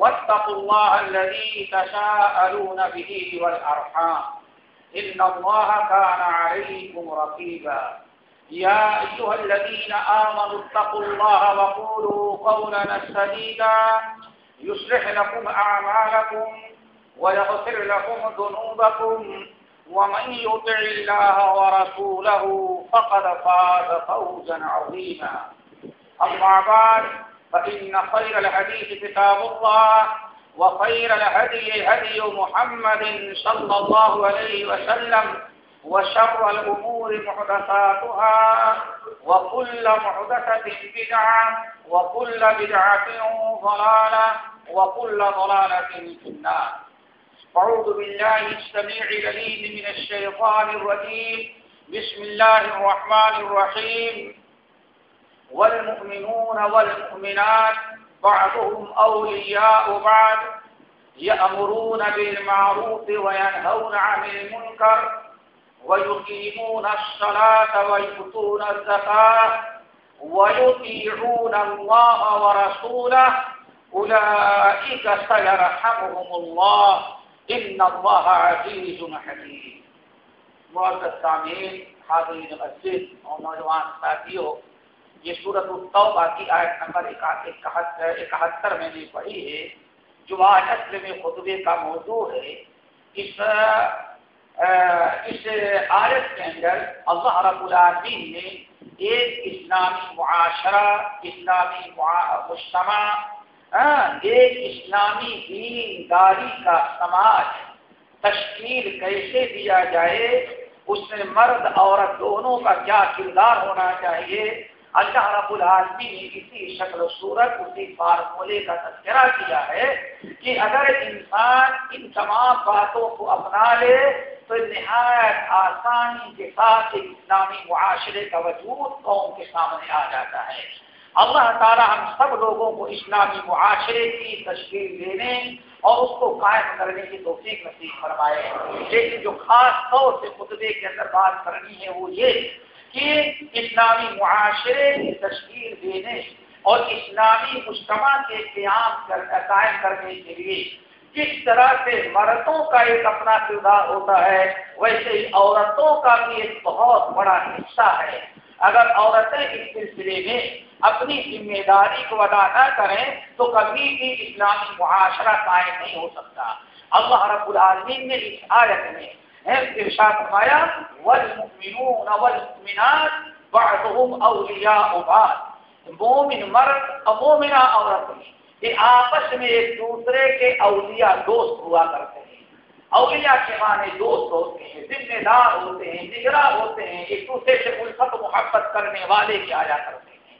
واتقوا الله الذي تساءلون به والأرحام. إن الله كان عليكم رقيبا. يا أيها الذين آمنوا اتقوا الله وقولوا قولا سديدا. يصلح لكم أعمالكم ويغفر لكم ذنوبكم. ومن يطع الله ورسوله فقد فاز فوزا عظيما. أما بعد فإن خير الحديث كتاب الله وخير الهدي هدي محمد صلى الله عليه وسلم وشر الأمور محدثاتها وكل محدثة بدعة وكل بدعة ضلالة وكل ضلالة في النار. أعوذ بالله السميع العليم من الشيطان الرجيم. بسم الله الرحمن الرحيم. والمؤمنون والمؤمنات، بعضهم أولياء بعض، يأمرون بالمعروف وينهون عن المنكر، ويقيمون الصلاة ويؤتون الزكاة، ويطيعون الله ورسوله، أولئك سيرحمهم الله. إن الله عزيز حكيم. معزز سامعین حاضرین مسجد اور نوجوان ساتھیوں یہ صورت التوبہ کی آیت نمبر اکہتر میں نے پڑھی ہے، جو آج اصل میں خطبے کا موضوع ہے، اس اس آیت کے اندر اللہ رب العالمین نے ایک اسلامی معاشرہ، اسلامی مجتمع ایک اسلامی دین داری کا سماج تشکیل کیسے دیا جائے، اس میں مرد، عورت دونوں کا کیا کردار ہونا چاہیے اللہ رب العالمین نے اسی شکل و صورت، اسی فارمولے کا تذکرہ کیا ہے کہ اگر انسان ان تمام باتوں کو اپنا لے، تو نہایت آسانی کے ساتھ اسلامی معاشرے کا وجود قوم کے سامنے آ جاتا ہے۔ اللہ تعالی ہم سب لوگوں کو اسلامی معاشرے کی تشکیل دینے اور اس کو قائم کرنے کی توفیق نصیب فرمائے۔ لیکن جو خاص طور سے خطبے کے اندر بات کرنی ہے وہ یہ کہ اسلامی معاشرے کی تشکیل دینے اور اسلامی مجتمع کے قیام قائم کرنے کے لیے کس طرح سے مردوں کا ایک اپنا کردار ہوتا ہے، ویسے ہی عورتوں کا بھی ایک بہت بڑا حصہ ہے۔ اگر عورتیں اس سلسلے میں اپنی ذمہ داری کو ادا نہ کریں، تو کبھی بھی اسلامی معاشرہ قائم نہیں ہو سکتا۔ اللہ رب العالمین نے اس آیت میں ارشاد فرمایا، والمؤمنون والمؤمنات، بعضهم اولیاء بعض۔ مومن مرد اور مومنہ عورت۔ یہ آپس میں ایک دوسرے کے اولیاء دوست ہوا کرتے ہیں۔ اولیاء کے معنی دوست ہوتے ہیں، ذمہ دار ہوتے ہیں، نگراں ہوتے ہیں، ایک دوسرے سے الفت، محبت کرنے والے کیا آیا کرتے ہیں۔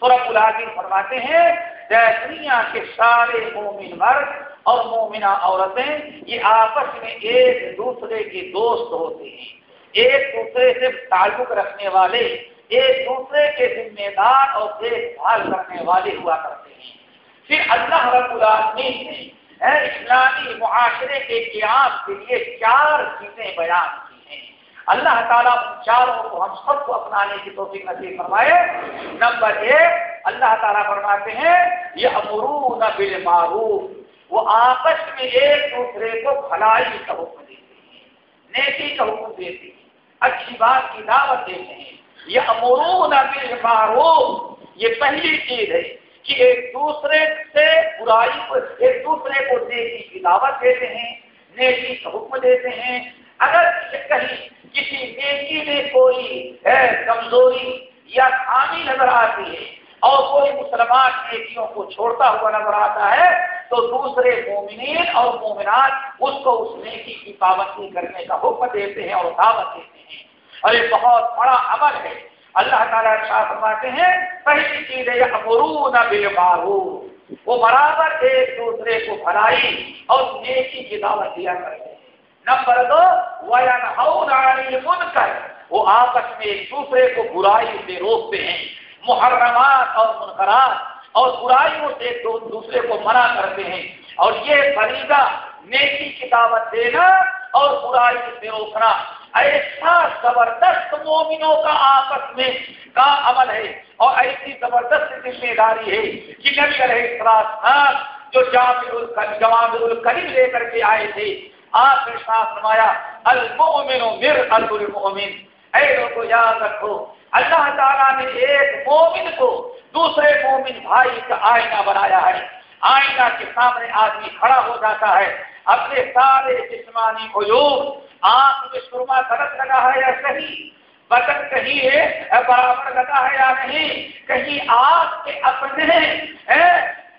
تو رب العظیم فرماتے ہیں دنیا کے سارے مومن مرد اور مومنہ عورتیں یہ آپس میں ایک دوسرے کے دوست ہوتے ہیں۔ ایک دوسرے سے تعلق رکھنے والے، ایک دوسرے کے ذمہ دار اور دیکھ بھال کرنے والے ہوا کرتے ہیں۔ پھر اللہ رب العالمین نے اسلامی معاشرے کے قیام کے لیے چار چیزیں بیان کی ہیں۔ اللہ تعالیٰ چاروں کو ہم سب کو اپنانے کی توفیق نصیب فرمائے۔ نمبر ایک، اللہ تعالیٰ فرماتے ہیں یہ امرون بالمعروف۔ وہ آپس میں ایک دوسرے کو بھلائی کا حکم دیتے ہیں، نیکی کا حکم دیتے ہیں، اچھی بات کی دعوت دیتے ہیں۔ یہ امرون بالمعروف، یہ پہلی چیز ہے کہ ایک دوسرے سے برائی کو، ایک دوسرے کو نیکی کی دعوت دیتے ہیں، نیکی کا حکم دیتے ہیں۔ اگر کہیں کسی نیکی میں کوئی کمزوری یا خامی نظر آتی ہے اور کوئی مسلمان نیکیوں کو چھوڑتا ہوا نظر آتا ہے تو دوسرے مومنین اور مومنات اس کو اس نیکی کی پابندی کرنے کا حکم دیتے ہیں اور دعوت دیتے ہیں۔ اور یہ بہت بڑا عمل ہے۔ اللہ تعالیٰ شاہ فرماتے ہیں، پہلی چیز ہے امرون بالمعروف۔ وہ برابر ایک دوسرے کو بھلائی اور نیکی کی دعوت دیا کرتے ہیں۔ نمبر دو، وَيَنْهَوْنَ کر وہ آپس میں ایک دوسرے کو برائی سے روکتے ہیں۔ محرمات اور منقرات اور برائیوں سے دوسرے کو منع کرتے ہیں۔ اور یہ فریضہ نیکی کی دعوت دینا اور برائی سے روکنا۔ ایسا زبردست مومنوں کا آپس میں کا عمل ہے اور ایسی زبردست ذمہ داری ہے کہ نبی علیہ السلام جو جامع جواب الکریم لے کر کے آئے تھے، آپ نے ساتھ فرمایا، المؤمن مر المؤمن۔ اے لوگوں یاد رکھو۔ اللہ تعالیٰ نے ایک مومن کو دوسرے مومن بھائی کا آئینہ بنایا ہے۔ آئینہ کے سامنے آدمی کھڑا ہو جاتا ہے۔ اپنے سارے جسمانی عیوب آنکھ میں سرما غلط لگا ہے یا صحیح؟ بٹن کہیں ہے برابر لگا ہے یا نہیں؟ کہیں آگ کے اپنے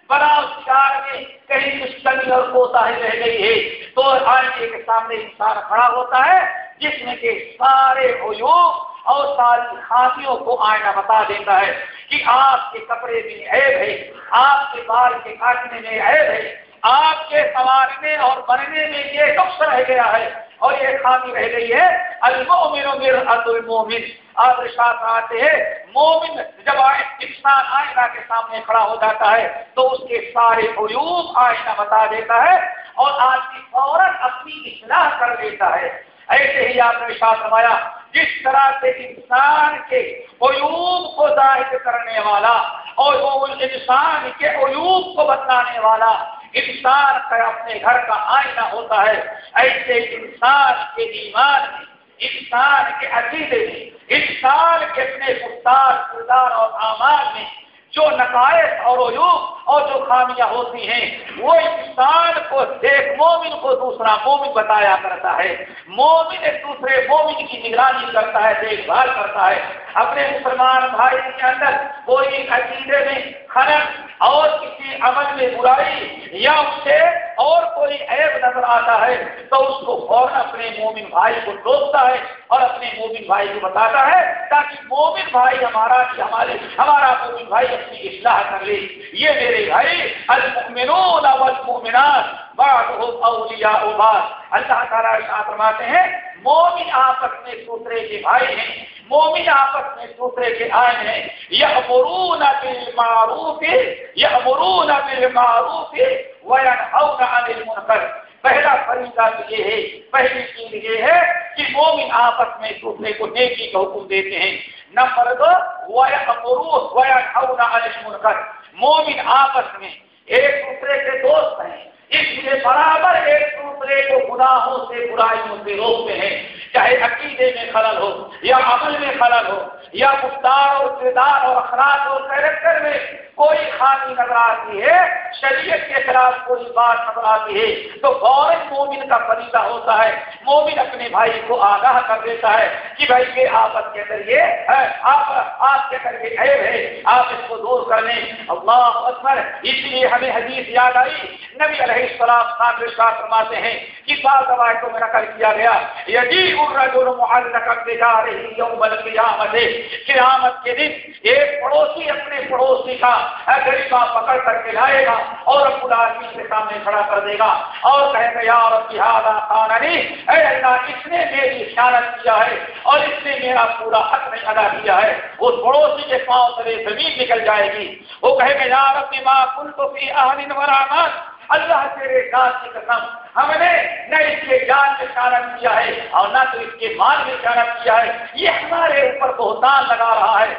بڑا میں کہیں کچھ کمی اور کوتا رہ گئی ہے۔ تو آئینے کے سامنے انسان کھڑا ہوتا ہے۔ جس میں کے سارے عیوب اور ساری خاصیوں کو آئینہ بتا دیتا ہے کہ آپ کے کپڑے میں عیب ہے آپ کے بال کے کاٹنے میں عیب ہے آپ کے سوارنے اور بننے میں یہ نقص رہ گیا ہے اور یہ خامی رہ گئی ہے۔ المومن المومن آپ رشاط آتے ہیں، مومن جب انسان آئینہ کے سامنے کھڑا ہو جاتا ہے تو اس کے سارے عیوب آئینہ بتا دیتا ہے اور آدمی فوراً اپنی اصلاح کر لیتا ہے۔ ایسے ہی آپ نے شاہ سمایا جس طرح سے انسان کے عیوب کو ظاہر کرنے والا اور وہ انسان کے عیوب کو بتانے والا انسان کا اپنے گھر کا آئینہ ہوتا ہے، ایسے انسان کے ایمان میں، انسان کے عقیدے میں، انسان کے اپنے گفتار کردار اور اعمال میں جو نقائص اور عیوب اور جو خامیاں ہوتی ہیں، وہ انسان کو ایک مومن کو دوسرا مومن بتایا کرتا ہے۔ مومن ایک دوسرے مومن کی نگرانی کرتا ہے، دیکھ بھال کرتا ہے۔ اپنے مسلمان بھائی کے اندر کوئی عقیدے میں خرچ اور کسی عمل میں برائی یا اس سے اور کوئی عیب نظر آتا ہے تو اس کو فوراً اپنے مومن بھائی کو ٹوکتا ہے اور اپنے مومن بھائی کو بتاتا ہے تاکہ مومن بھائی ہمارا ہمارے ہمارا مومن بھائی اپنی اصلاح کر لے۔ یہ میرے بھائی المؤمنون والمؤمنات، بعضهم اولیاء بعض۔ اللہ تعالیٰ فرماتے ہیں مومن آپس میں دوسرے کے بھائی ہیں، مومن آپس میں دوسرے کے آئے ہیں۔ یہ مرون بالمعروف یہ مرون بالمعروف وینہون عن المنکر۔ پہلا فریضہ تو یہ ہے، پہلی چیز یہ ہے کہ مومن آپس میں دوسرے کو نیکی کا حکم دیتے ہیں۔ نمبر دو، وینہون وینہون مومن آپس میں ایک دوسرے کے دوست ہیں۔ اس لیے برابر ایک دوسرے کو گناہوں سے، برائیوں سے روکتے ہیں۔ چاہے عقیدے میں خلل ہو یا عمل میں خلل ہو یا گفتار اور کردار اور اخراج اور کیریکٹر میں کوئی خامی نظر آتی ہے، شریعت کے خلاف کوئی بات نظر آتی ہے، تو فوراً مومن کا فریضہ ہوتا ہے۔ مومن اپنے بھائی کو آگاہ کر دیتا ہے کہ بھائی یہ آپس کے اندر یہ آپ آپ کے اندر یہ عیب ہے، آپ اس کو دور کر لیں۔ اللہ اکبر، اس لیے ہمیں حدیث یاد آئی۔ نبی علیہ السلام خان شاہ فرماتے ہیں کہ بعض روایتوں میں نقل کیا گیا۔ یدی الرجل معلق جا رہی یوم القیامت، قیامت کے دن ایک پڑوسی اپنے پڑوسی کا غریبا پکڑ کر کے لائے گا اور رب العالمین کے سامنے کھڑا کر دے گا۔ اور کہے گا یا رب جہاد خان اے اللہ، اس نے میری خیالت کیا ہے اور اس نے میرا پورا حق نہیں ادا کیا ہے۔ اس پڑوسی کے پاؤں سے زمین نکل جائے گی۔ وہ کہے گا، یا رب، ما کنت فی اہل اللہ تیرے ذات کی قسم ہم نے نہ اس کے جان میں شارت کیا ہے اور نہ تو اس کے مال میں شارت کیا ہے۔ یہ ہمارے اوپر بہتان لگا رہا ہے۔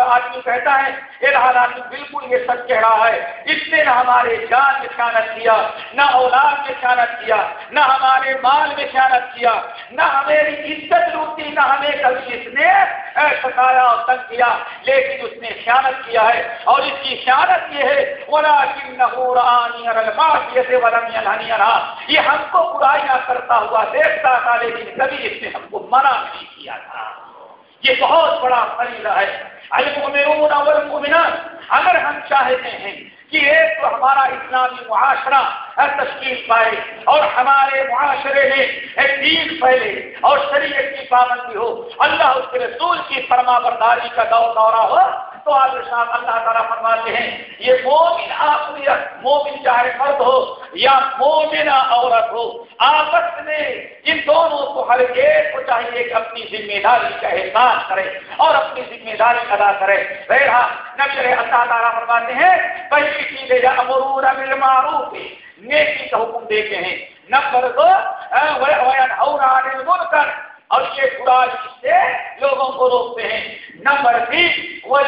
آدمی کہتا ہے یہ آدمی بالکل یہ سچ کہہ رہا ہے۔ اس نے نہ ہمارے جان میں خیانت کیا، نہ اولاد میں خیانت کیا، نہ ہمارے مال میں خیانت کیا، نہ ہماری عزت لوٹی، نہ ہمیں کبھی اس نے ستایا اور تنگ کیا، لیکن اس نے خیانت کیا ہے۔ اور اس کی خیانت یہ ہے یہ ہم کو برائیاں کرتا ہوا دیکھتا تھا، لیکن کبھی اس نے ہم کو منع نہیں کیا تھا۔ یہ بہت بڑا فریضہ ہے۔ المؤمنون والمؤمنات، اگر ہم چاہتے ہیں کہ ایک تو ہمارا اسلامی معاشرہ تشکیل پائے اور ہمارے معاشرے میں ایک دین پھیلے اور شریعت کی پابندی ہو، اللہ اس کے رسول کی فرما برداری کا دور دورہ ہو، تو آج شاہ اللہ تعالیٰ فرماتے ہیں، یہ مومن آخریت، مومن چاہے مرد ہو یا مومنہ عورت ہو، آپس میں ان دونوں کو ہر ایک کو چاہیے کہ اپنی ذمہ داری کا احساس کرے اور اپنی ذمہ داری ادا کرے۔ بہرا نبی اللہ تعالیٰ فرماتے ہیں پہلی چیزیں امرور بالمعروف۔ نیکی کا حکم دیتے ہیں۔ نمبر دو کر اور یہ برا سے لوگوں کو روکتے ہیں۔ نمبر تین وہ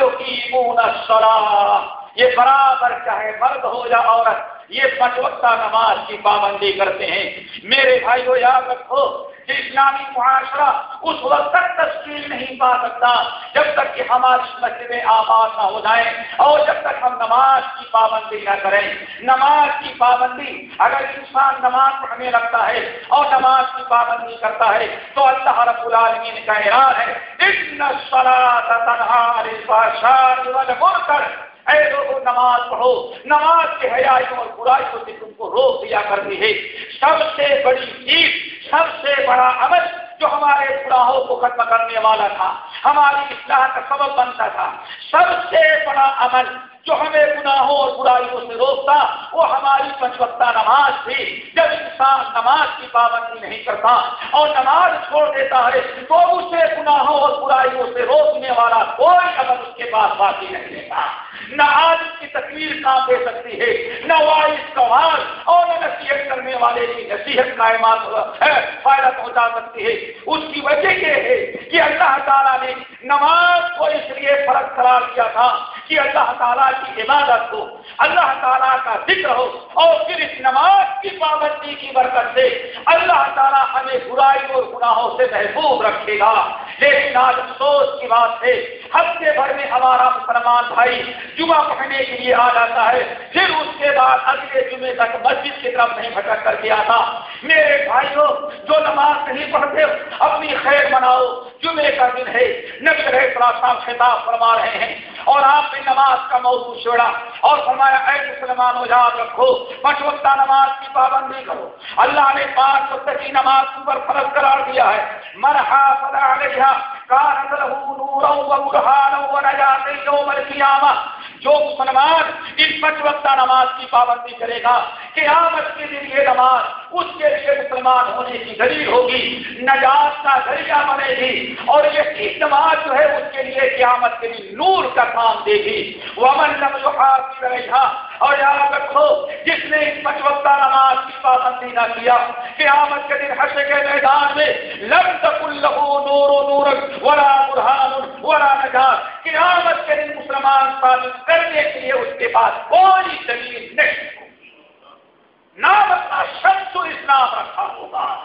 یہ برابر چاہے مرد ہو یا عورت یہ پنچ وقتہ نماز کی پابندی کرتے ہیں۔ میرے بھائی کو یاد رکھو کہ اسلامی معاشرہ اس وقت تک تشکیل نہیں پا سکتا جب تک کہ ہماری مسجدیں آباد نہ ہو جائیں اور جب تک ہم نماز کی پابندی نہ کریں۔ نماز کی پابندی، اگر انسان نماز پڑھنے لگتا ہے اور نماز کی پابندی کرتا ہے تو اللہ رب العالمین کا اعلان ہے کر اے لوگوں نماز پڑھو، نماز کے حیائیوں اور برائیوں سے تم کو روک دیا کرتی ہے۔ سب سے بڑی چیز، سب سے بڑا عمل جو ہمارے گناہوں کو ختم کرنے والا تھا، ہماری اصلاح کا سبب بنتا تھا۔ سب سے بڑا عمل جو ہمیں گناہوں اور برائیوں سے روکتا، وہ ہماری پنچوکتا نماز تھی۔ جب انسان نماز کی پابندی نہیں کرتا اور نماز چھوڑ دیتا ہے، تو اسے گناہوں اور برائیوں سے روکنے والا کوئی عمل اس کے پاس باقی نہیں رہتا۔ نہ آج کی تکلیف کام دے سکتی ہے، نہ وائس کا اور نہ نصیحت کرنے والے کی نصیحت کائمات فائدہ پہنچا سکتی ہے۔ اس کی وجہ یہ ہے کہ اللہ تعالیٰ نے نماز کو اس لیے فرق قرار کیا تھا کہ اللہ تعالیٰ کی عبادت ہو اللہ تعالیٰ کا ذکر ہو اور پھر اس نماز کی پابندی کی برکت سے اللہ تعالیٰ ہمیں برائی اور گناہوں سے محبوب رکھے گا۔ لیکن آج افسوس کی بات ہے، ہفتے بھر میں ہمارا مسلمان بھائی جمعہ پڑھنے کے لیے آ جاتا ہے، پھر اس کے بعد اگلے جمعے تک مسجد کی طرف نہیں بھٹک کر کے آتا۔ میرے بھائیوں، جو نماز نہیں پڑھتے، اپنی خیر مناؤ۔ جمعے کا دن ہے، نبی رہے خطاب فرما رہے ہیں اور آپ نے نماز کا موضوع چھوڑا اور فرمایا، اے مسلمانوں یاد رکھو پانچ نماز کی پابندی کرو۔ اللہ نے پانچ وقت کی نماز پر فرض قرار دیا ہے۔ مرحا فلا علیہ کان له نورا وبرهانا ونجاة يوم القيامه جو مسلمان اس پنچ وقتہ نماز کی پابندی کرے گا قیامت کے دن یہ نماز اس کے لیے مسلمان ہونے کی دلیل ہوگی، نجات کا ذریعہ بنے گی اور یہ نماز جو ہے کے لیے قیامت کے دن نور کا کام دے گی۔ وہ امن رہا اور یاد رکھو، جس نے اس پنچ نماز کی پابندی نہ کیا، قیامت کے دن حش کے میدان میں لم تک لہو نور نور ورا برہان ورا نجات قیامت کے دن مسلمان ثابت کرنے کے لیے اس کے پاس کوئی دلیل نہیں۔ نام اپنا شمس اسلام رکھا ہوگا۔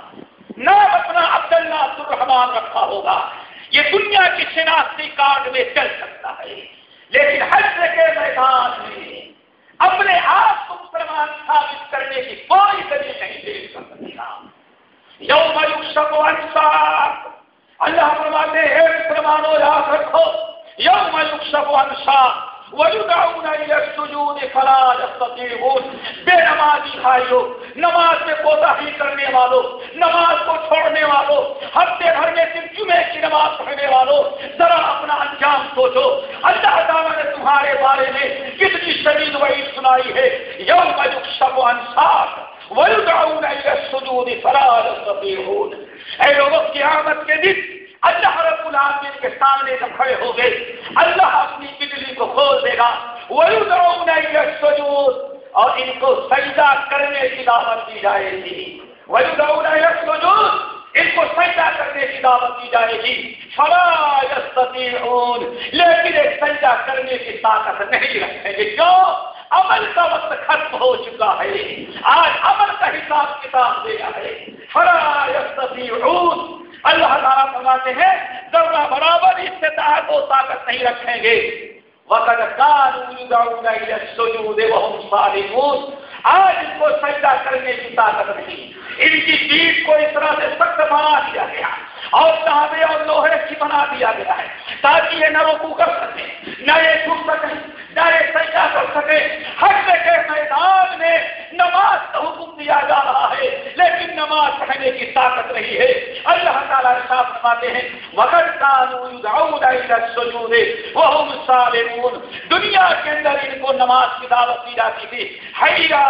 نام اپنا عبداللہ عبد الرحمان رکھا ہوگا۔ یہ دنیا کی شناختی کارڈ میں چل سکتا ہے۔ لیکن حج کے میدان میں اپنے آپ کو مسلمان ثابت کرنے کی کوئی ذریعہ نہیں دے سکتا یوم یوشک انصاف اللہ فرماتے ہیں، مسلمانوں، یاد رکھو، یوم یوشک انصاف وَيُدْعُونَ إِلَى السُّجُودِ فَلَا يَسْتَطِيعُونَ. بے نمازی بھائیو، نماز میں کوتاہی کرنے والوں نماز کو چھوڑنے والوں ہفتے بھر میں صرف جمعے کی نماز پڑھنے والوں ذرا اپنا انجام سوچو۔ اللہ تعالیٰ نے تمہارے بارے میں کتنی شدید وعید سنائی ہے۔ یوم یکشف عن ساق، وَيُدْعُونَ إِلَى السُّجُودِ فَلَا يَسْتَطِيعُونَ۔ اے لوگوں، قیامت کے دن اللہ رب العالمین کے سامنے جب کھڑے ہو گئے۔ اللہ اپنی بجلی کو کھول دے گا۔ وہی سجود اور ان کو سجدہ کرنے کی دعوت دی جائے گی۔ وہی سجود ان کو سجدہ کرنے کی دعوت دی جائے گی۔ لیکن ایک سجدہ کرنے کی طاقت نہیں رکھیں گے کیوں عمل کا وقت ختم ہو چکا ہے۔ آج عمل کا حساب کتاب دیا ہے۔ فلا اللہ تعالیٰ فرماتے ہیں ذرا برابر استطاعت وہ طاقت نہیں رکھیں گے۔ وقت آج ان کو سجدہ کرنے کی طاقت نہیں۔ ان کی پیٹ کو اس طرح سے سخت بنا دیا گیا۔ اور تابے اور لوہے کی بنا دیا گیا ہے تاکہ یہ نہ روکو کر سکے، نہ یہ چھپ سکے، نہ یہ سجا کر سکے۔ ہر کے میدان میں نماز کا حکم دیا جا رہا ہے، لیکن نماز پڑھنے کی طاقت نہیں ہے۔ اللہ تعالیٰ صاف فرماتے ہیں مگر وہ دنیا کے اندر ان کو نماز کی دعوت دی جاتی تھی۔ حیا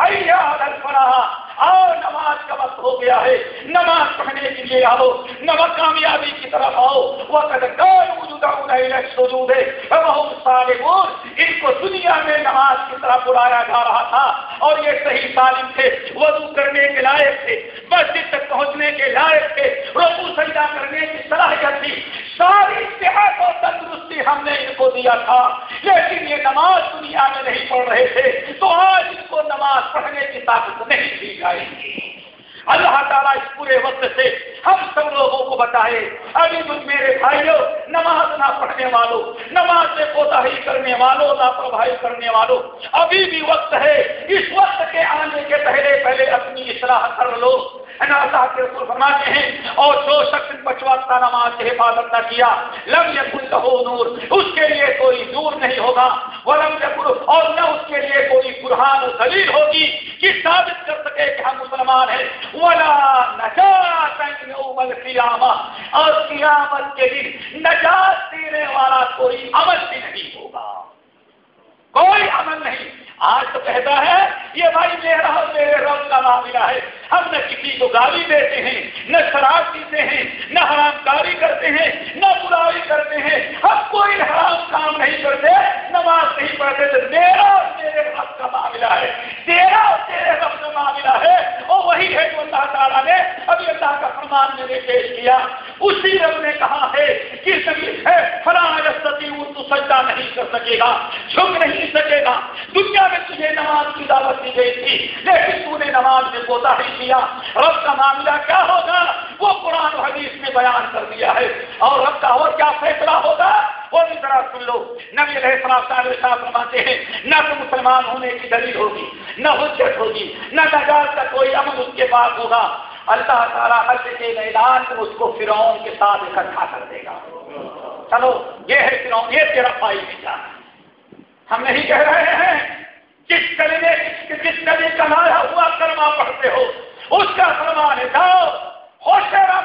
حیا الفلاح آؤ، نماز کا وقت ہو گیا ہے۔ نماز پڑھنے کے لیے آؤ، نماز کامیابی کی طرف آؤ۔ وہ ان کو دنیا میں نماز کی طرف بلایا جا رہا تھا۔ اور یہ صحیح تعلیم تھے، وضو کرنے کے لائق تھے، مسجد تک پہنچنے کے لائق تھے روبو سجدہ کرنے کی صلاحیت تھی۔ ساری صحت اور تندرستی ہم نے ان کو دیا تھا۔ لیکن یہ نماز دنیا میں نہیں پڑھ رہے تھے، تو آج ان کو نماز پڑھنے کی طاقت نہیں دی جائے گی۔ اللہ تعالیٰ اس پورے وقت سے ہم سب لوگوں کو بتائے ابھی تم میرے بھائیوں نماز نہ پڑھنے والوں نماز سے کوتا ہی کرنے والوں لاپرواہی کرنے والوں ابھی بھی وقت ہے، اس وقت کے آنے کے پہلے پہلے اپنی اصلاح کر لو۔ اللہ کے رسول فرماتے ہیں، اور جو شخص پچوتا نماز کی حفاظت نہ کیا، لم یکن لہو نور، اس کے لیے کوئی نور نہیں ہوگا۔ ولم یکن اور نہ اس کے لیے کوئی برہان دلیل ہوگی کہ ثابت کر سکے کہ ہم مسلمان ہیں۔ ولا نجات یوم القیامہ اور قیامت کے دن نجات دینے والا کوئی عمل بھی نہیں ہوگا۔ کوئی عمل نہیں۔ آج تو کہتا ہے، یہ بھائی میرا اور میرے رب کا معاملہ ہے۔ ہم نہ کسی کو گالی دیتے ہیں، نہ شراب پیتے ہیں، نہ حرام کاری کرتے ہیں، نہ برائی کرتے ہیں۔ ہم کوئی حرام کام نہیں کرتے، نماز نہیں پڑھتے، تو میرا اور میرے رب کا معاملہ ہے۔ تیرا اور تیرے رب کا معاملہ ہے۔ اور وہی ہے جو اللہ تعالیٰ نے ابھی اللہ کا فرمان میں نے پیش کیا۔ اسی رب نے کہا ہے کہ ہے فلاں تو سجدہ نہیں کر سکے گا، جھک نہیں سکے گا۔ دنیا میں تجھے نماز کی دعوت دی گئی تھی، لیکن تو نے نماز میں کوتا ہی کیا۔ رب کا معاملہ کیا ہوگا؟ وہ قرآن و حدیث میں بیان کر دیا ہے۔ اور رب کا اور کیا فیصلہ ہوگا؟ وہ بھی ذرا سن لو۔ نبی علیہ السلام صاحب صاحب فرماتے ہیں، نہ تو مسلمان ہونے کی دلیل ہوگی، نہ حجت ہوگی، نہ نجات کا کوئی عمل اس کے پاس ہوگا۔ اللہ تعالیٰ حج کے میدان میں اس کو فرعون کے ساتھ اکٹھا کر دے گا۔ چلو، یہ ہے فرعون یہ تیرا پائی بیچا ہم نہیں کہہ رہے ہیں، جس کلمے، جس کلی کا لایا ہوا کرما پڑھتے ہو، اس کا فرمان ہے جاؤ خوش رہا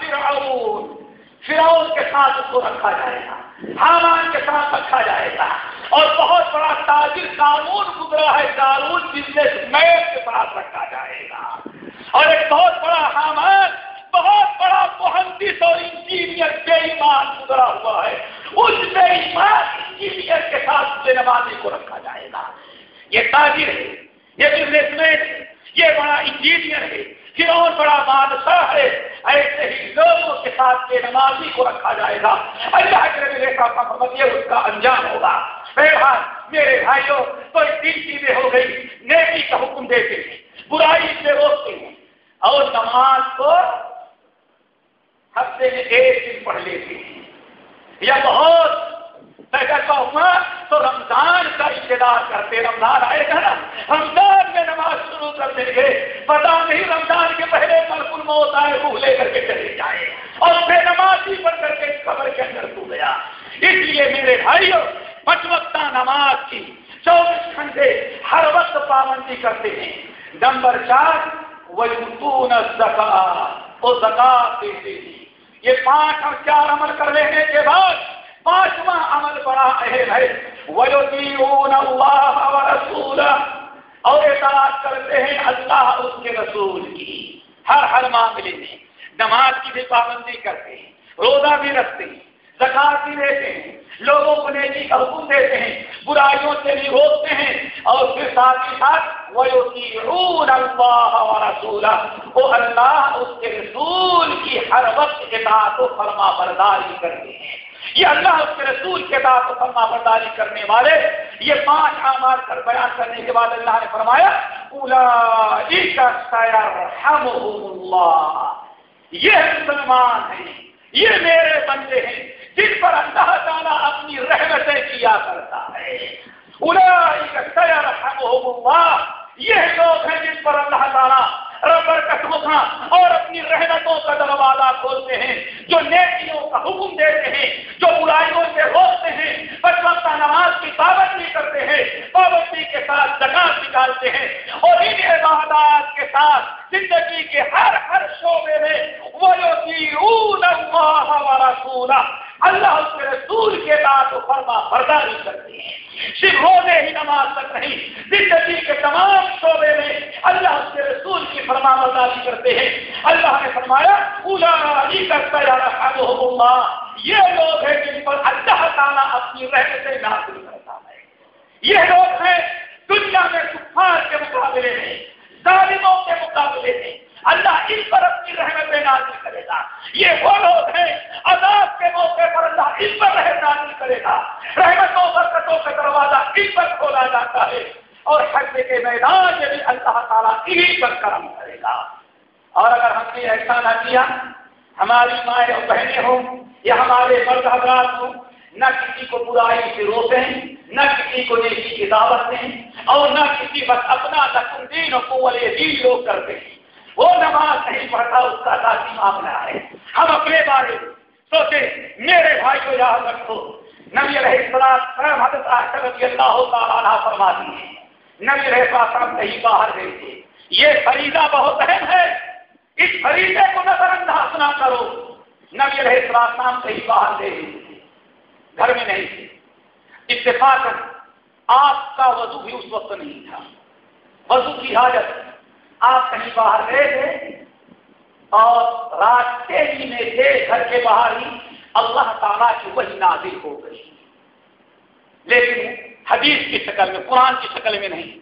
فراؤن فراؤن کے ساتھ اس کو رکھا جائے گا۔ حامان کے ساتھ رکھا جائے گا۔ اور بہت بڑا تاجر قانون گزرا ہے قانون بزنس مین کے ساتھ رکھا جائے گا۔ اور ایک بہت بڑا حامان بہت بڑا مہندس اور انجینئر بے ایمان گزرا ہوا ہے۔ اس بے ایمان انجینئر کے ساتھ نمازی کو رکھا جائے گا۔ یہ تاجر ہے، یہ بزنس مین ہے، یہ بڑا انجینئر ہے، یہ اور بڑا بادشاہ ہے۔ ایسے ہی لوگوں کے ساتھ یہ نمازی کو رکھا جائے گا۔ اللہ کے میرے کا محمد یہ اس کا انجام ہوگا۔ بہرحال میرے بھائیوں تو تین چیزیں ہو گئی۔ نیکی کا حکم دیتے ہیں، برائی سے روکتے ہیں اور نماز کو ہفتے میں ایک دن پڑھ لیتے ہیں یا بہت ہوا تو رمضان کا انتظار کرتے، رمضان آئے گا نا، رمضان میں نماز شروع کر دیں گے۔ پتا نہیں رمضان کے پہلے ملک موت آئے وہ لے کر کے چلے جائے۔ اور پھر نماز ہی پڑھ کر کے قبر کے اندر سو گیا۔ اس لیے میرے بھائیوں پچوکتا نماز کی چوبیس گھنٹے ہر وقت پابندی کرتے ہیں۔ نمبر چار وہ زکات دیتے ہیں۔ یہ پانچ اور چار عمل کر لینے کے بعد پانچواں عمل بڑا اہم ہے۔ رسول اور اطاعت کرتے ہیں اللہ اس کے رسول کی۔ ہر ہر معاملے میں نماز کی بھی پابندی کرتے ہیں، روزہ بھی رکھتے ہیں۔ زکات بھی دیتے ہیں، لوگوں کو نیکی کا حکم دیتے ہیں، برائیوں سے بھی روکتے ہیں، اور پھر ساتھ ہی ساتھ وہ رسول وہ اللہ اس کے رسول کی ہر وقت اطاعت و فرما برداری کرتے ہیں۔ یہ اللہ اس کے رسول کے ساتھ فرما برداری کرنے والے، یہ پانچ آمار کر بیان کرنے کے بعد اللہ نے فرمایا یہ مسلمان ہیں، یہ میرے بندے ہیں۔ جن پر اللہ تعالیٰ اپنی رحمتیں کیا کرتا ہے۔ اللہ۔ یہ لوگ ہیں جن پر اللہ تعالیٰ ربر قسم اور اپنی رحمتوں کا دروازہ کھولتے ہیں، جو نیکیوں کا ہی تک نہیں زندگی کے تمام شعبے میں اللہ اس کے رسول کی فرما برداری کرتے ہیں۔ اللہ نے فرمایا پوجا علی کرتا یا اللہ یہ لوگ ہیں جن پر اللہ تعالیٰ اپنی رحمتیں نازل کرتا ہے۔ یہ لوگ ہیں دنیا میں کفار کے مقابلے میں، ظالموں کے مقابلے میں۔ اللہ اس پر اپنی رحمت نازل کرے گا۔ یہ وہ لوگ ہیں عذاب کے موقع پر اللہ اس پر رحم نازل کرے گا۔ رحمتوں، برکتوں کا دروازہ اس پر کھولا جاتا ہے۔ اور حج کے میدان میں بھی اللہ تعالیٰ انہیں پر کرم کرے گا۔ اور اگر ہم نے ایسا نہ کیا، ہماری مائیں اور بہنیں ہوں یا ہمارے مرد حضرات ہوں، نہ کسی کو برائی سے روکیں، نہ کسی کو نیکی کی دعوت دیں، اور نہ کسی بس اپنا دکن دین اور قوت دین لوگ کرتے ہیں وہ نماز نہیں پڑھتا، اس کا ذاتی معاملہ ہے۔ ہم اپنے بارے سوچے میرے بھائی کو یاد رکھو، نبی علیہ السلام حضرت عائشہ رضی اللہ تعالیٰ فرما دی نبی علیہ السلام کہیں باہر گئے تھے۔ یہ فریضہ بہت اہم ہے۔ اس فریضے کو نظر انداز نہ کرو۔ نبی علیہ السلام کہیں باہر گئے تھے۔ گھر میں نہیں تھے۔ اتفاق آپ کا وضو بھی اس وقت نہیں تھا۔ وضو کی حاجت آپ کہیں باہر گئے تھے اور راستے ہی میں تھے گھر کے باہر ہی اللہ تعالیٰ کی وہی نازل ہو گئی۔ لیکن حدیث کی شکل میں، قرآن کی شکل میں نہیں۔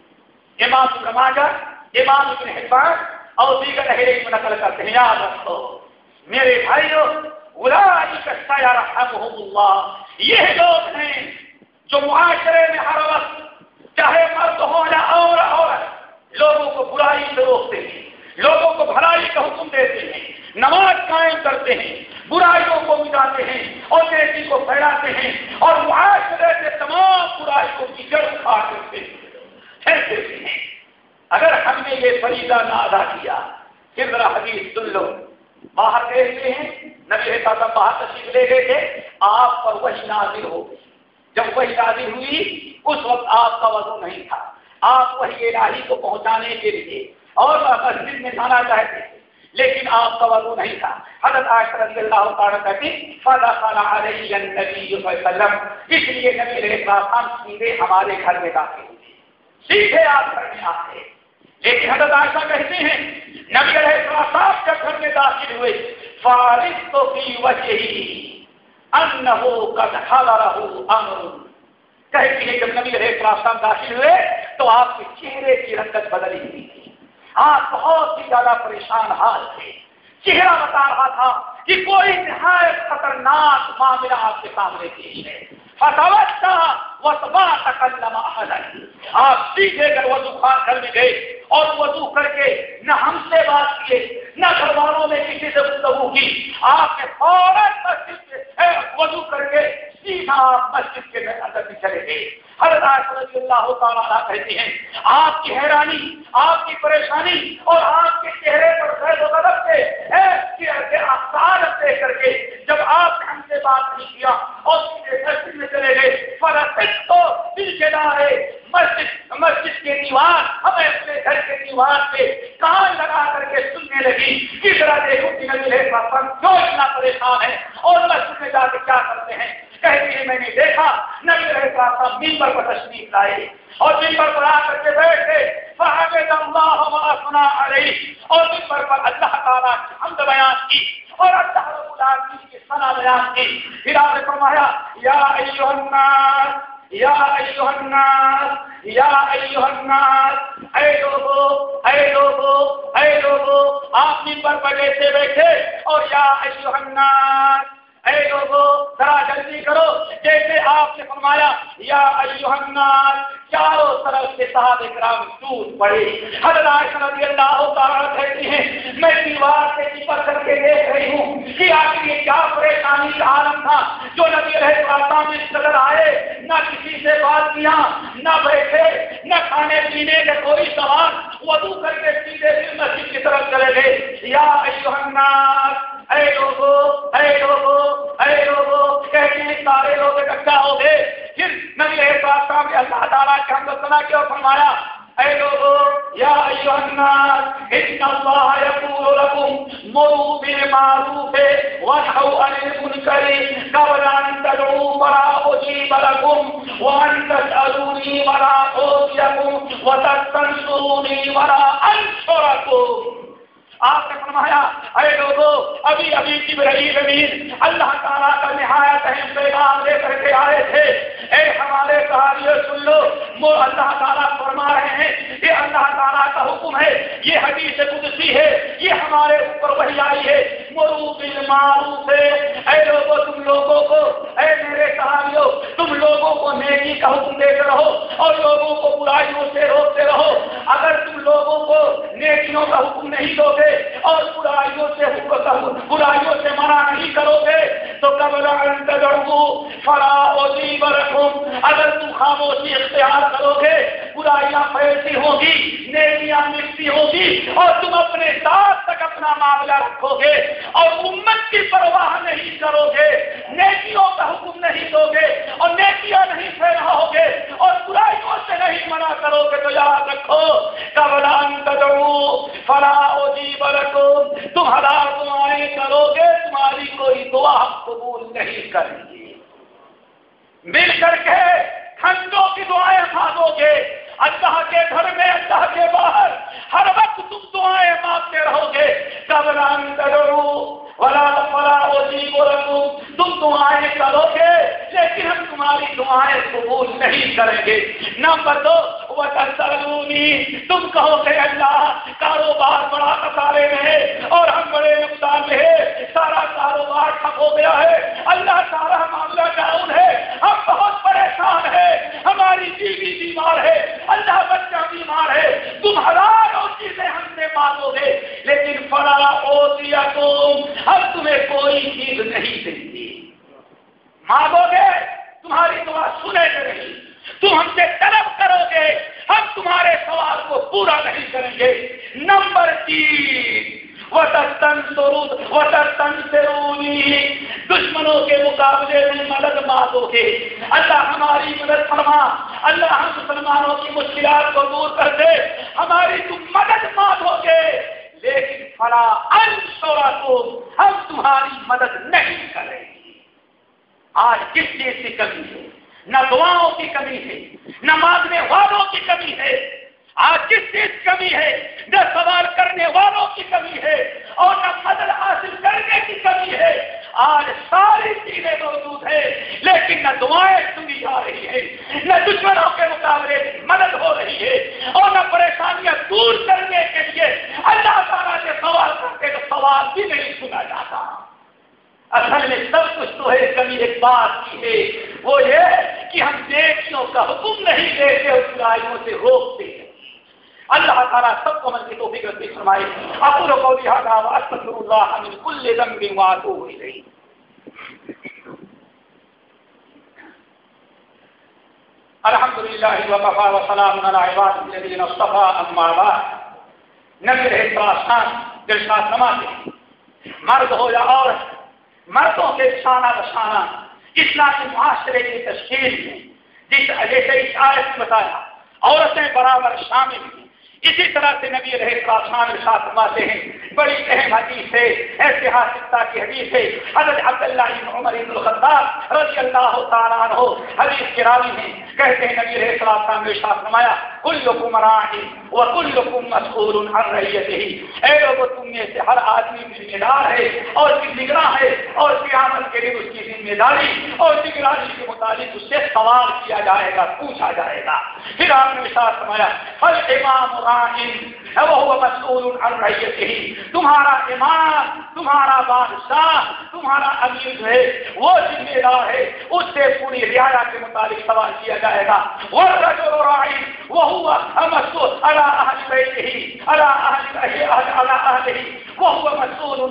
امام سماجا امام ابن حفاظ اور دیگر میں نقل کرتے ہیں، یاد رکھو۔ میرے بھائیوں اللہ یہ لوگ ہیں جو معاشرے میں ہر وقت چاہے مرد ہو یا اور عورت لوگوں کو برائی سے روکتے ہیں، لوگوں کو بھلائی کا حکم دیتے ہیں، نماز قائم کرتے ہیں، برائیوں کو مٹاتے ہیں اور نیکی کو پھیلاتے ہیں اور معاشرے سے تمام برائیوں کی جڑ کھا کرتے ہیں۔ اگر ہم نے یہ فریضہ نہ ادا کیا، پھر ذرا حدیث سن لو۔ باہر گئے ہوئے ہیں، نبی صاحب باہر تشریف لے گئے تھے، آپ پر وہی نازل ہو گئی۔ جب وہی نازل ہوئی، اس وقت آپ کا وضو نہیں تھا۔ آپ وہی الہی کو پہنچانے کے لیے اور مسجد میں جانا چاہتے تھے، لیکن آپ کا وضو نہیں تھا۔ حضرت عائشہ رضی اللہ تعالیٰ کہتی فضا خالہ علیہ نبی وسلم۔ اس لیے نبی علیہ السلام سیدھے ہمارے گھر میں داخل ہوئے۔ سیدھے آپ گھر میں آتے لیکن حضرت عائشہ کہتے ہیں، نبی علیہ السلام جب گھر میں داخل ہوئے۔ فارغ تو کی وجہ ہی انہو قد خلرہو امر کہتی ہے جب نبی علیہ السلام داخل ہوئے تو آپ کے چہرے کی رنگت بدلی ہوئی تھی۔ آپ بہت ہی زیادہ پریشان حال تھے۔ چہرہ بتا رہا تھا کہ کوئی نہایت خطرناک معاملہ آپ کے سامنے پیش ہے۔ آپ سیدھے کر وضو خان گھر میں گئے اور وضو کر کے نہ ہم سے بات کیے، نہ گھر والوں نے کسی سے گفتگو کی۔ آپ نے فوراً مسجد وضو کر کے سیدھا آپ مسجد کے اندر بھی چلے گئے۔ ہر رضی اللہ تعالیٰ کہتے ہیں، آپ کی حیرانی، آپ کی پریشانی اور آپ کے چہرے پر خیر و غلط سے آسان دے کر کے جب آپ نے ہم سے بات نہیں کیا اور مسجد میں چلے گئے فرق تو دل کے دارے، مسجد مسجد کے دیوار، ہمیں اپنے گھر کے دیوار پہ کان لگا کر کے سننے لگی، کس طرح دیکھو کہ نبی ہے جو اتنا پریشان ہے اور مسجد میں جا کے کیا کرتے ہیں؟ کہتے ہیں میں نے دیکھا، نبی رہے صاحب ممبر پر تشریف لائے اور ممبر پر آ کر کے بیٹھے۔ فحمد اللہ و سنا علیہ اور ممبر پر اللہ تعالیٰ کی حمد بیان کی اور اللہ رب العالمین کی ثنا بیان کی۔ پھر آپ نے فرمایا، یا ایھا الناس، یا ایھا الناس، یا ایھا الناس، اے لوگو اے لوگو اے لوگو، آپ ممبر پر جیسے بیٹھے اور یا ایھا الناس اے لوگو، ذرا جلدی کرو۔ جیسے آپ نے فرمایا، یا الناس، چاروں طرف سے صاحب اکرام ٹوٹ پڑے۔ حضرت رضی اللہ تعالیٰ کہتی ہیں، میں دیوار سے چپک کر کے دیکھ رہی ہوں کہ آخر یہ کیا پریشانی کا عالم تھا۔ جو نبی رہے پاتا میں نظر آئے، نہ کسی سے بات کیا، نہ بیٹھے، نہ کھانے پینے کے کوئی سوال وضو کر کے سیدھے مسجد کی طرف چلے گئے۔ یا ایوہ الناس اے لوگو اے لوگو اے لوگو کہتے ہیں سارے لوگ اکٹھا ہو گئے؟ پھر نبی رہے پاتا میں اللہ تعالیٰ کے ہم سنا کیوں فرمایا؟ اے لوگو، یا ایوہ الناس، ان اللہ یقول لکم، مرو بالمعروف ونحو عن المنکر، قبل ان تدعو ولا اجیب لکم وان تسألونی ولا اوتیکم وتستنصرونی ولا انصرکم۔ آپ نے فرمایا ارے لوگوں ابھی ابھی جبرائیل امین اللہ تعالیٰ کا نہایت اہم پیغام لے کر کے آئے تھے۔ اے ہمارے صحابیوں سن لو، وہ اللہ تعالیٰ فرما رہے ہیں، یہ اللہ تعالیٰ کا حکم ہے، یہ حدیث قدسی ہے، یہ ہمارے اوپر وہی آئی ہے۔ مرو بالمعروف ہے۔ اے لوگوں تم لوگوں کو، اے میرے صحابیوں، تم لوگوں کو نیکی کا حکم دیتے رہو اور لوگوں کو برائیوں سے روکتے رہو۔ اگر تم لوگوں کو نیکیوں کا حکم نہیں دو گے اور برائیوں سے حکم، برائیوں سے منع نہیں کرو گے، تو قبل فرا برکم اگر تم خاموشی اختیار کرو گے، برائیاں پھیلتی ہوگی نیکیاں ملتی ہوگی اور تم اپنے ساتھ تک اپنا معاملہ رکھو گے اور امت کی پرواہ نہیں کرو گے، نیکیوں کا حکم نہیں دو گے اور نیکیاں نہیں پھیلاؤ گے اور برائیوں سے نہیں منع کرو گے تو یاد رکھو قبل فرا جی تم ہزار دعائیں کرو گے، تمہاری کوئی دعا قبول نہیں کریں گے۔ مل کر کے کھنڈوں کی دعائیں مانگو گے۔ اللہ کے گھر میں، اللہ کے باہر، ہر وقت تم دعائیں مانگتے رہو گے۔ کب رنگ کرو بلا بلا وہ تم دعائیں کرو گے، لیکن ہم تمہاری دعائیں قبول نہیں کریں گے۔ نمبر دو تم کہو گے، اللہ، کاروبار بڑا کسارے میں ہے اور ہم بڑے نقصان میں ہے سارا کاروبار ٹھپ ہو گیا ہے اللہ سارا معاملہ ڈاؤن ہے ہم بہت پریشان ہے ہماری بیوی بیمار ہے اللہ بچہ بیمار ہے تم ہزاروں چیزیں ہم سے مانگو گے لیکن فلا او دیا تم ہم تمہیں کوئی چیز نہیں دیں گے مانگو گے تمہاری دعا سنے گے نہیں تم ہم سے طلب کرو گے ہم تمہارے سوال کو پورا نہیں کریں گے نمبر تین دشمنوں کے مقابلے میں مدد مانگو گے اللہ ہماری مدد فرما اللہ ہم مسلمانوں کی مشکلات کو دور کر دے ہماری تم مدد مانگو گے لیکن فلا انشورا کو ہم تمہاری مدد نہیں کریں گے آج کس چیز کی کمی ہے نہ دعاؤں کی کمی ہے نہ مانگنے والوں کی کمی ہے آج کس چیز کمی ہے نہ سوال کرنے والوں کی کمی ہے اور نہ مدد حاصل کرنے کی کمی ہے آج ساری چیزیں موجود ہیں لیکن نہ دعائیں سنی جا رہی ہے نہ دشمنوں کے مقابلے مدد ہو رہی ہے اور نہ پریشانیاں دور کرنے کے لیے اللہ تعالیٰ سے سوال کرتے تو سوال بھی نہیں سنا جاتا اصل میں سب کچھ تو ہے کمی ایک بات کی ہے۔ وہ یہ کہ ہم نیکیوں کا حکم نہیں دیتے اس برائیوں سے روکتے ہیں۔ اللہ تعالیٰ سب کو من کی توفیق رکھتے فرمائے اپر کو لہٰذا استغفر اللہ من کل ذنب واتوب الیہ۔ الحمد للہ وقفا وسلام علی عباد الذین اصطفى اما بعد۔ نبی رہے پراسان ارشاد نماتے مرد ہو یا عورت مردوں کے شانہ بشانہ اسلامی معاشرے کی تشکیل میں، جس جیسے اس آیت میں بتایا، عورتیں برابر شامل ہیں۔ اسی طرح سے نبی رہے پراسان ساتھ ماتے ہیں، بڑی اہم حدیث ہے ایتہاسکتا کی حدیث ہے۔ حضرت عبداللہ بن عمر بن الخطاب رضی اللہ تعالیٰ عنہ حدیث کے راوی ہیں۔ کہتے ہیں نبی رہے پراسان نے ساتھ نمایا کل لکم راہی و کل لکم مسئول عن رہیت اے لوگو، تم میں سے ہر آدمی ذمہ دار ہے اور کی نگراں ہے اور قیامت کے لیے اس کی ذمہ داری اور نگرانی کے متعلق اس سے سوال کیا جائے گا، پوچھا جائے گا۔ پھر آپ نے ساتھ سمایا ہر امام وہ مسئول عن رعیت ہی تمہارا امام، تمہارا بادشاہ، تمہارا امیر جو ہے، وہ ذمہ دار ہے۔ اس سے پوری رعایا کے متعلق سوال کیا جائے گا۔ وہ رجل رائی وہ ہوا مسئول علی اہل بیت ہی علی اہل اہل ہی وہ ہوا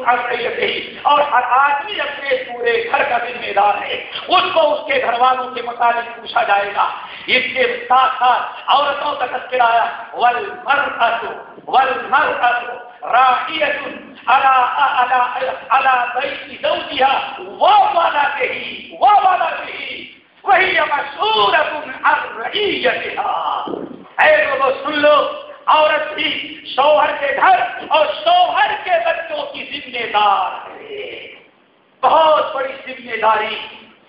عن رعیت اور ہر آدمی اپنے پورے گھر کا ذمہ دار ہے۔ اس کو اس کے گھر والوں کے متعلق پوچھا جائے گا۔ اس کے ساتھ ساتھ عورتوں کا تذکرہ آیا، والمرأة والمرأة راحیت على على على بيت زوجها وولده وولده وهي مسؤولة عن رعيتها۔ اے لوگوں سن لو، عورت بھی شوہر کے گھر اور شوہر کے بچوں کی ذمہ دار ہے۔ بہت بڑی ذمہ داری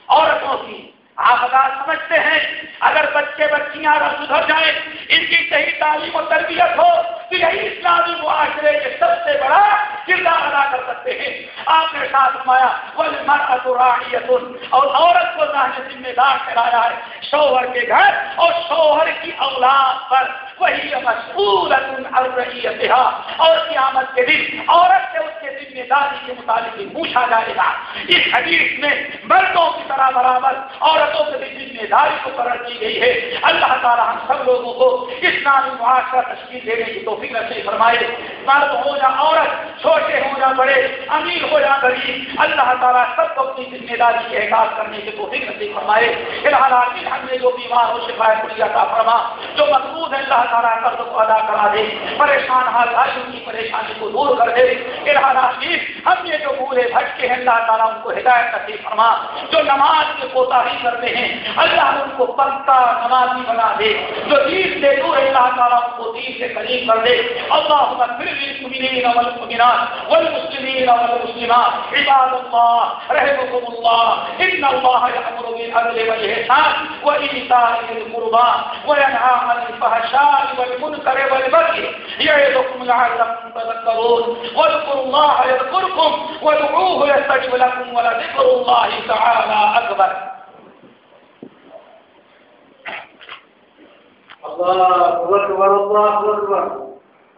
عورتوں کی۔ آپ اگر سمجھتے ہیں، اگر بچے بچیاں اگر سدھر جائیں، ان کی صحیح تعلیم و تربیت ہو تو یہی اسلامی معاشرے کے سب سے بڑا کردار ادا کر سکتے ہیں۔ آپ نے ساتھ مایا اور عورت کو ظاہر ذمہ دار ٹھہرایا ہے شوہر کے گھر اور شوہر کی اولاد پر۔ وہی مشہور اور قیامت کے دن عورت سے اس کے ذمہ داری کے متعلق پوچھا جائے گا۔ اس حدیث میں مردوں کی طرح برابر عورتوں سے بھی ذمہ داری کو قرار کی گئی ہے۔ اللہ تعالیٰ ہم سب لوگوں کو اسلامی معاشرہ تشکیل دینے کی توفیق نصیب فرمائے، مرد ہو یا عورت، چھوٹے ہو یا بڑے، امیر ہو یا غریب، اللہ تعالیٰ سب کو اپنی ذمہ داری کی احساس کرنے کی توفیق نصیب فرمائے۔ فی الحال ہم نے جو بیمار ہو شفایت پوری عطا فرما، جو مقبوض ہے، اللہ تعالیٰ قرض کو ادا کرا دے۔ پریشان حال آج ان کی پریشانی کو دور کر دے۔ فی الحال ہم یہ جو بھولے بھٹکے ہیں، اللہ تعالیٰ ان کو ہدایت نصیب فرما۔ جو نماز کے کوتاہی کرتے ہیں، اللہ ان کو پکا نمازی بنا دے۔ جو دین سے دور اللہ تعالیٰ ان کو دین سے قریب کر دے۔ اللہ پھر للمؤمنین والمؤمنات والمسلمین والمسلمات. عباد اللہ رحمكم اللہ ان اللہ یامر بالعدل والاحسان وایتاء ذی القربى وینهى عن الفحشاء والمنكر والبغي يعظكم لعلكم تذكرون. واذكروا الله يذكركم وادعوه يستجب لكم ولذكر الله تعالى اكبر الله أكبر الله أكبر.